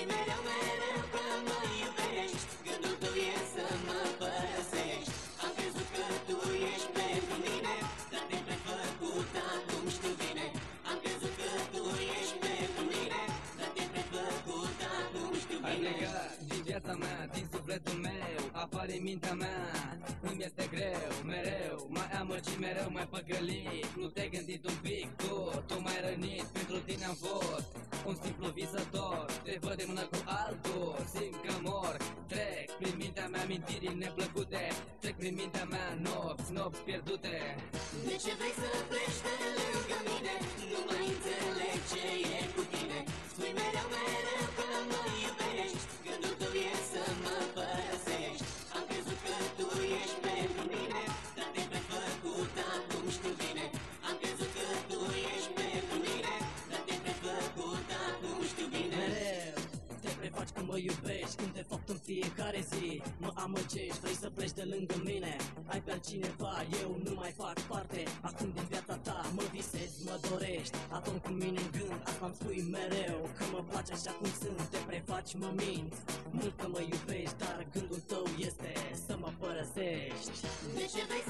Zi mereu, mereu că mă iubești Gândul tău e să mă părăsești Am crezut tu ești pentru mine Dar de pe făcut acum știu bine Am crezut tu ești pentru mine Dar de pe făcut acum știu bine Ai din viața mea, din sufletul meu Apare mintea mea, îmi este greu mereu Mai amărgit mereu, mai păcălit Nu te-ai gândit un pic, tu, tu mai rănit Pentru tine am fost un simplu visător te văd de mână cu altul, simt că mor. Trec prin mintea mea amintiri neplăcute Trec prin mintea mea nopți, nopți pierdute. De ce vrei să pleci fiecare zi. Mă amăgești, vrei să pleci de lângă mine? Ai pe altcineva, eu nu mai fac parte. Acum din viața ta mă visezi, mă dorești. Atom cu mine în gând, asta îmi spui mereu. Că mă place așa cum sunt, te prefaci, mă minți Mult că mă iubești, dar gândul tău este să mă părăsești. De ce vrei